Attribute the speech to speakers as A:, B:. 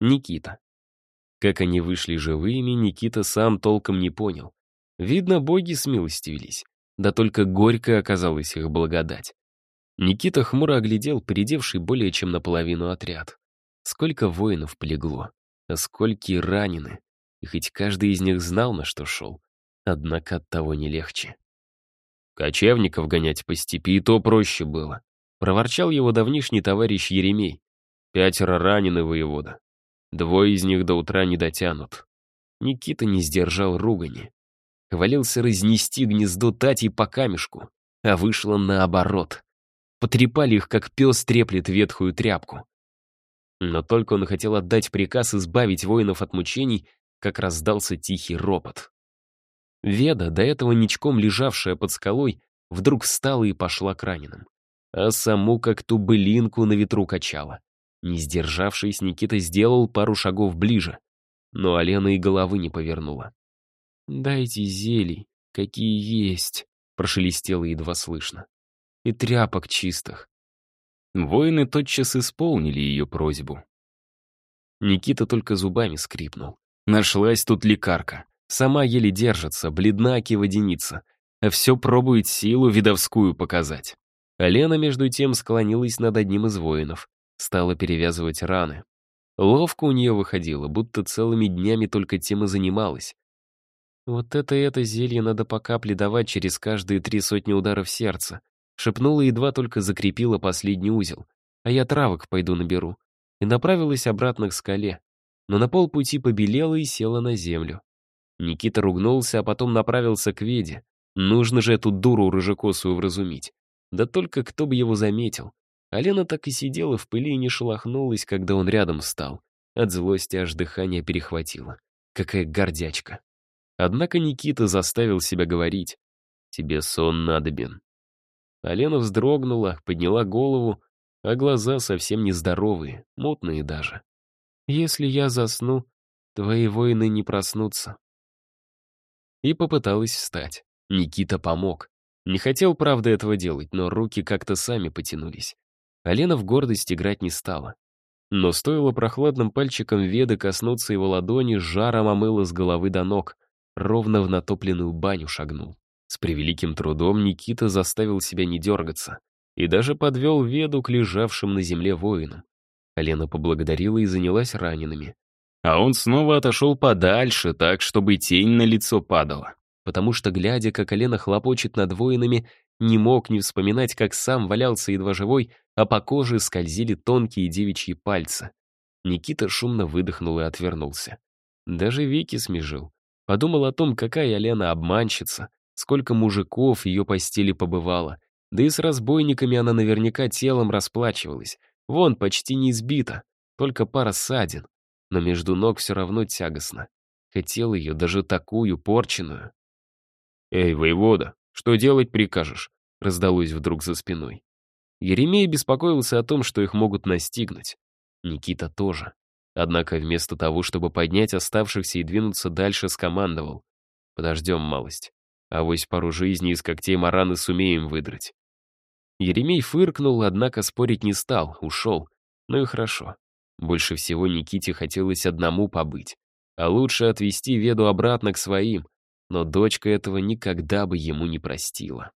A: Никита. Как они вышли живыми, Никита сам толком не понял. Видно, боги смилостивились. Да только горько оказалась их благодать. Никита хмуро оглядел передевший более чем наполовину отряд. Сколько воинов полегло, а сколько ранены. И хоть каждый из них знал, на что шел. Однако от того не легче. Кочевников гонять по степи и то проще было. Проворчал его давнишний товарищ Еремей. Пятеро ранены воевода. Двое из них до утра не дотянут. Никита не сдержал ругани. Хвалился разнести гнездо Тати по камешку, а вышло наоборот. Потрепали их, как пес треплет ветхую тряпку. Но только он хотел отдать приказ избавить воинов от мучений, как раздался тихий ропот. Веда, до этого ничком лежавшая под скалой, вдруг встала и пошла к раненым. А саму как ту былинку на ветру качала. Не сдержавшись, Никита сделал пару шагов ближе, но Алена и головы не повернула. «Дайте зелий, какие есть», — прошелестело едва слышно. «И тряпок чистых». Воины тотчас исполнили ее просьбу. Никита только зубами скрипнул. Нашлась тут лекарка. Сама еле держится, бледна водяница, а все пробует силу видовскую показать. Алена между тем, склонилась над одним из воинов, стала перевязывать раны. Ловко у нее выходило, будто целыми днями только тем и занималась. «Вот это и это зелье надо по капле давать через каждые три сотни ударов сердца», шепнула, едва только закрепила последний узел. «А я травок пойду наберу». И направилась обратно к скале, но на полпути побелела и села на землю. Никита ругнулся, а потом направился к Веде. Нужно же эту дуру рыжекосую вразумить. Да только кто бы его заметил. Алена так и сидела в пыли и не шелохнулась, когда он рядом встал. От злости аж дыхание перехватило. Какая гордячка. Однако Никита заставил себя говорить. «Тебе сон надобен». Алена вздрогнула, подняла голову, а глаза совсем нездоровые, мутные даже. «Если я засну, твои воины не проснутся». И попыталась встать. Никита помог. Не хотел, правда, этого делать, но руки как-то сами потянулись. Алена в гордость играть не стала. Но стоило прохладным пальчиком Веды коснуться его ладони, жаром омыло с головы до ног — ровно в натопленную баню шагнул. С превеликим трудом Никита заставил себя не дергаться и даже подвел веду к лежавшим на земле воинам. Алена поблагодарила и занялась ранеными. А он снова отошел подальше, так, чтобы тень на лицо падала. Потому что, глядя, как Алена хлопочет над воинами, не мог не вспоминать, как сам валялся едва живой, а по коже скользили тонкие девичьи пальцы. Никита шумно выдохнул и отвернулся. Даже веки смежил. Подумал о том, какая Лена обманщица, сколько мужиков ее постели побывало. Да и с разбойниками она наверняка телом расплачивалась. Вон, почти не избита, только пара ссадин. Но между ног все равно тягостно. Хотел ее даже такую, порченую. «Эй, воевода, что делать прикажешь?» раздалось вдруг за спиной. Еремей беспокоился о том, что их могут настигнуть. Никита тоже. Однако вместо того, чтобы поднять оставшихся и двинуться дальше, скомандовал. Подождем малость. А вось пару жизней из когтей Мараны сумеем выдрать. Еремей фыркнул, однако спорить не стал, ушел. Ну и хорошо. Больше всего Никите хотелось одному побыть. А лучше отвезти Веду обратно к своим. Но дочка этого никогда бы ему не простила.